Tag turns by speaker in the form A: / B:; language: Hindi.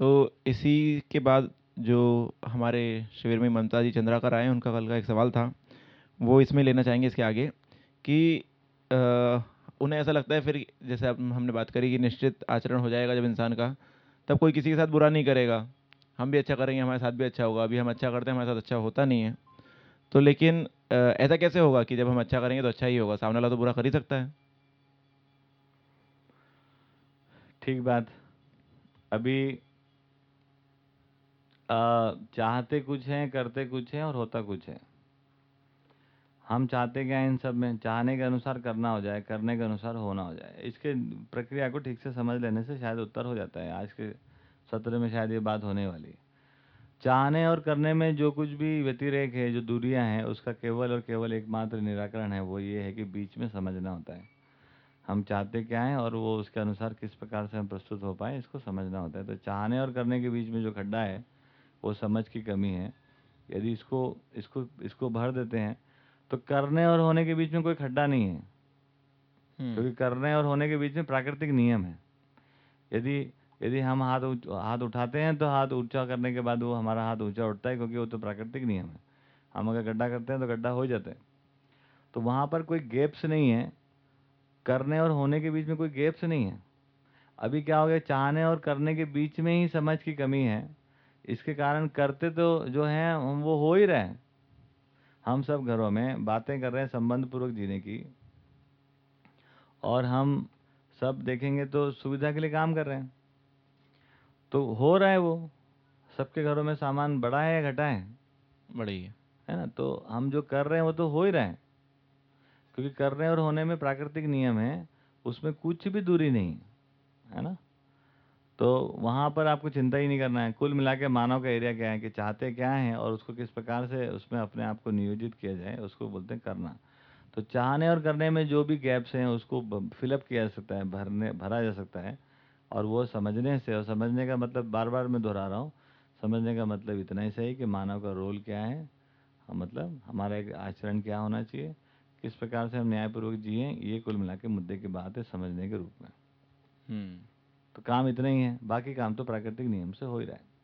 A: तो इसी के बाद जो हमारे शिविर में ममता जी चंद्राकर आए उनका कल का एक सवाल था। वो इसमें लेना चाहेंगे इसके आगे कि आ, उन्हें ऐसा लगता है फिर जैसे अब हमने बात करी कि निश्चित आचरण हो जाएगा जब इंसान का तब कोई किसी के साथ बुरा नहीं करेगा। हम भी अच्छा करेंगे हमारे साथ भी अच्छा होगा। अभी हम अच्छा करते हैं हमारे साथ अच्छा होता नहीं है। तो लेकिन ऐसा कैसे होगा कि जब हम अच्छा करेंगे तो अच्छा ही होगा? सामने वाला तो बुरा कर ही सकता है।
B: ठीक बात। अभी चाहते कुछ हैं, करते कुछ हैं और होता कुछ है। हम चाहते क्या इन सब में? चाहने के अनुसार करना हो जाए, करने के अनुसार होना हो जाए। इसके प्रक्रिया को ठीक से समझ लेने से शायद उत्तर हो जाता है। आज के सत्र में शायद ये बात होने वाली चाहने और करने में जो कुछ भी व्यतिरेक है, जो दूरियाँ हैं, उसका केवल और केवल एकमात्र निराकरण है, वो ये है कि बीच में समझना होता है। हम चाहते क्या हैं और वो उसके अनुसार किस प्रकार से हम प्रस्तुत हो पाए, इसको समझना होता है। तो चाहने और करने के बीच में जो खड्डा है वो समझ की कमी है। यदि इसको इसको इसको भर देते हैं तो करने और होने के बीच में कोई खड्डा नहीं है। हम्म। क्योंकि करने और होने के बीच में प्राकृतिक नियम है। यदि यदि हम हाथ हाथ उठाते हैं तो हाथ ऊँचा करने के बाद वो हमारा हाथ ऊँचा उठता है क्योंकि वो तो प्राकृतिक नियम है। हम अगर गड्ढा करते हैं तो गड्ढा हो जाता है। तो वहाँ पर कोई गैप्स नहीं है। करने और होने के बीच में कोई गैप्स नहीं है। अभी क्या हो गया चाहने और करने के बीच में ही समझ की कमी है। इसके कारण करते तो जो हैं वो हो ही रहे हैं। हम सब घरों में बातें कर रहे हैं संबंध पूर्वक जीने की। और हम सब देखेंगे तो सुविधा के लिए काम कर रहे हैं। तो हो रहा है वो। सबके घरों में सामान बड़ा है या घटा है?
A: बड़ी है
B: है। ना? तो हम जो कर रहे हैं वो तो हो ही रहे हैं। क्योंकि करने और होने में प्राकृतिक नियम है उसमें कुछ भी दूरी नहीं है ना? तो वहाँ पर आपको चिंता ही नहीं करना है। कुल मिला के मानव का एरिया क्या है कि चाहते क्या हैं और उसको किस प्रकार से उसमें अपने आप को नियोजित किया जाए, उसको बोलते हैं करना। तो चाहने और करने में जो भी गैप्स हैं, उसको फिलअप किया जा सकता है, भरने, भरा जा सकता है। और वो समझने से, और समझने का मतलब बार बार मैं दोहरा रहा हूँ, समझने का मतलब इतना ही सही कि मानव का रोल क्या है मतलब हमारा एक आचरण क्या होना चाहिए, किस प्रकार से हम न्यायपूर्वक जिए, ये कुल मिला के मुद्दे की बात है समझने के रूप में। हम्म। काम इतना ही है बाकी काम तो प्राकृतिक नियम से हो ही रहा है।